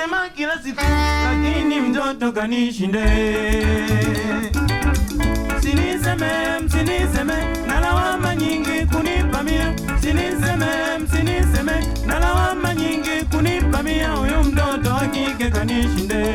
ninasema kila siku, lakini mtoto kanishinde. Msiniseme, msiniseme, na lawama nyingi kunipa mia. Msiniseme, msiniseme, na lawama nyingi kunipa mia. Huyu mtoto wa kike kanishinde.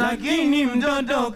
lakini mtoto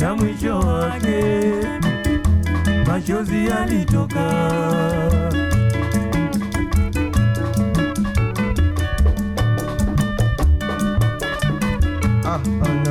na mwisho wake machozi yalitoka. Ah, ah.